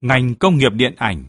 Ngành công nghiệp điện ảnh.